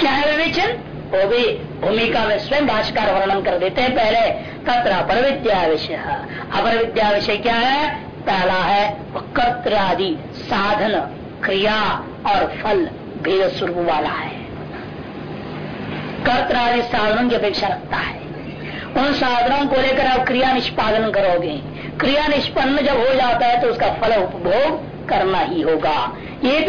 Speaker 1: क्या है विवेचन? वो भी भूमिका में स्वयं भाषकर वर्णन कर देते हैं पहले। तत्र अपर विद्या विषय अपर विद्या विषय क्या है? पहला है कर्त आदि साधन, क्रिया और फल भेद स्वरूप वाला है। कर्त आदि साधनों की अपेक्षा रखता है। उन साधनों को लेकर आप क्रिया निष्पादन करोगे। क्रिया निष्पन्न जब हो जाता है तो उसका फल उपभोग करना ही होगा। एक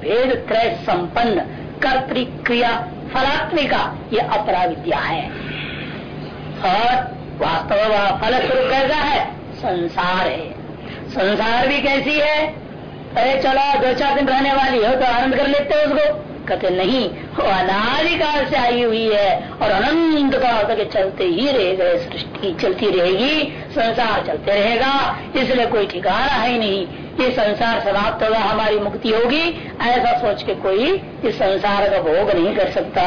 Speaker 1: भेद त्रय संपन्न कर्तिक्रिया फलात्मिका, ये अपरा विद्या है। और वास्तव फल स्वरूप कैसा है? संसार है। संसार भी कैसी है? अरे चलो, दो चार दिन रहने वाली हो तो आनंद कर लेते हो उसको। कहते नहीं वो अनादिकाल से आई हुई है और अनंत काल तक चलते ही रहेगा सृष्टि चलती रहेगी, संसार चलते रहेगा, इसलिए कोई ठिकाना है नहीं। ये संसार समाप्त होगा, हमारी मुक्ति होगी, ऐसा सोच के कोई इस संसार का भोग नहीं कर सकता,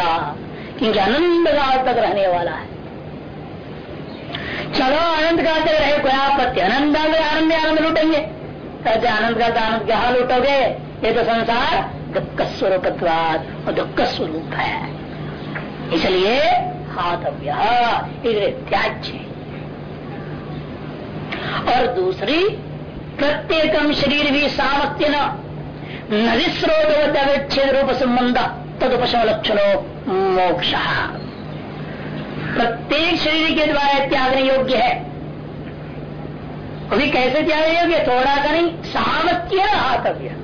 Speaker 1: क्योंकि अनंत काल तक रहने वाला है। चलो, अनंत काल तक रहे, कोई आपत्ति आनंद आनंद आनंद लूटेंगे। कहते आनंद का आनंद क्या लूटोगे? ये तो संसार दुख स्वरूप और दुख स्वरूप है। इसलिए हाथव्य त्याज्य। और दूसरी प्रत्येकम शरीर भी सामर्थ्य न नदी स्रोत अवच्छेद रूप संबंध तदुपशम लक्षणों मोक्ष। प्रत्येक शरीर के द्वारा त्यागने योग्य है। अभी कैसे त्याग योग्य? थोड़ा का नहीं सामर्थ्य हाथव्य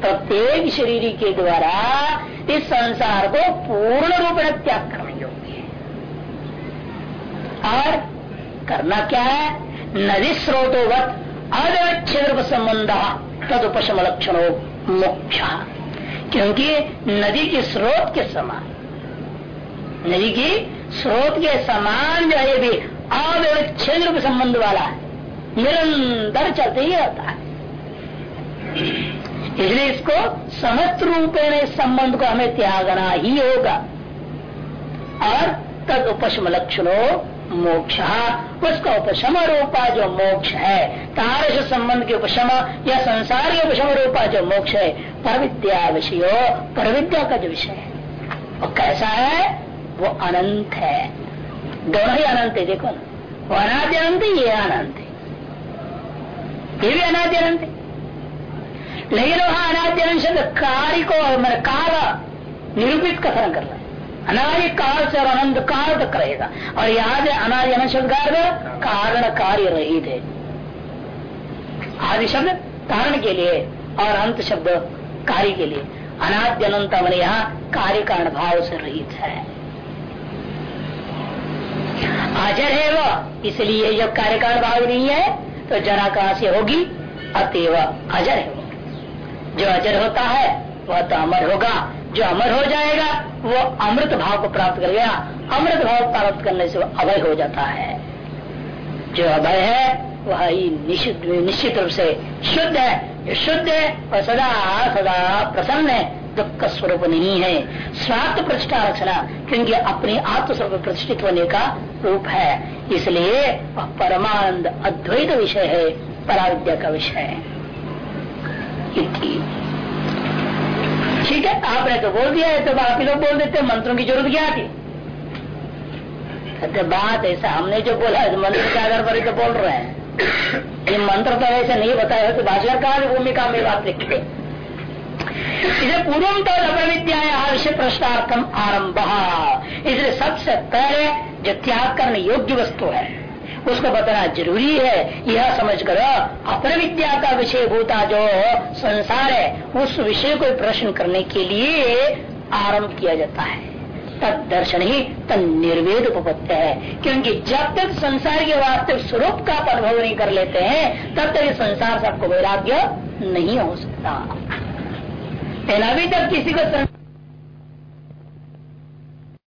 Speaker 1: प्रत्येक शरीर के द्वारा इस संसार को पूर्ण रूप में त्याग करने योग्य है। और करना क्या है? नदी स्रोतोवत अव्यच्छेद संबंध तद उपशम लक्षणों मोक्ष। क्योंकि नदी के स्रोत के समान, नदी की स्रोत के समान जो है भी अव्यच्छेद रूप संबंध वाला है। निरंतर चलते ही रहता है। इसलिए इसको समस्त रूपेण इस संबंध को हमें त्यागना ही होगा। और तद उपशम लक्षणों मोक्ष। उसका उपशम रूपा जो मोक्ष है, तारस संबंध के उपशम या संसार के उपशम रूपा जो मोक्ष है पर विद्या विषय पर विद्या का जो विषय है, वो कैसा है? वो अनंत है। दोनों ही अनंत है, देखो। वो अनाद्य अनंत ये अनंत है। ये भी अनाद्य अनंत है। लेकिन वहाँ अनाद्य शब्द कार्य को मैंने काल निरूपित कथन कर रहा अनादि काल से और अनंत काल तक रहेगा। और याद है अनादि अनंत शब्द कारण कार्य रहित है। आदि शब्द कारण के लिए और अंत शब्द कार्य के लिए। अनाद्य अनंत मैंने यहाँ कार्य कारण भाव से रहित है। अजर है वो। इसलिए जब कार्य कारण भाव नहीं है तो जरा कहा से होगी, अतएव अजर है जो अजर होता है, वह तो अमर होगा। जो अमर हो जाएगा, वो अमृत भाव को प्राप्त कर गया। अमृत भाव प्राप्त करने से वह अभय हो जाता है। जो अभय है, वह ही निश्चित निश्चित रूप से शुद्ध है। जो शुद्ध है, वह सदा सदा प्रसन्न है। दुख का स्वरूप नहीं है। स्वार्थ प्रतिष्ठा रचना, क्योंकि अपने आत्मस्वरूप प्रतिष्ठित होने का रूप है। इसलिए परमानंद अद्वैत विषय है, पराविद्या का विषय है। ठीक है? आपने तो बोल दिया है तो बाकी लोग बोल देते, मंत्रों की ज़रूरत क्या थी? कहते बात ऐसा, हमने जो बोला है तो मंत्र के आधार पर तो बोल रहे हैं। ये मंत्र तो ऐसे नहीं बताया तो भाषा का भूमिका में बात लिखे इसे पूर्व तो विषय प्रश्नार्थम आरंभ। इसलिए सबसे पहले जो त्याग करने योग्य वस्तु है उसको बताना ज़रूरी है। यह समझ कर अपर विद्या का विषय भूता जो संसार है, उस विषय को प्रश्न करने के लिए आरंभ किया जाता है। तद दर्शन ही तद निर्वेद उपपत्य है। क्योंकि जब तक संसार के वास्तविक स्वरूप का अनुभव नहीं कर लेते हैं, तब तक संसार सबको वैराग्य नहीं हो सकता। अभी तक किसी को